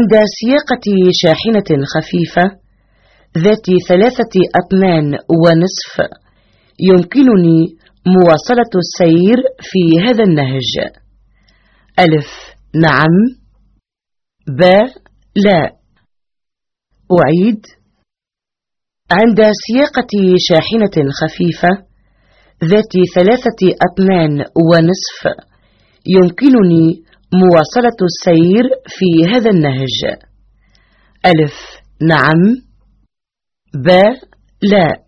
عند سياقة شاحنة خفيفة ذات ثلاثة أطنان ونصف يمكنني مواصلة السير في هذا النهج. ألف نعم. ب لا. أعيد. عند سياقة شاحنة خفيفة ذات ثلاثة أطنان ونصف يمكنني مواصلة السير في هذا النهج. ألف نعم. ب لا.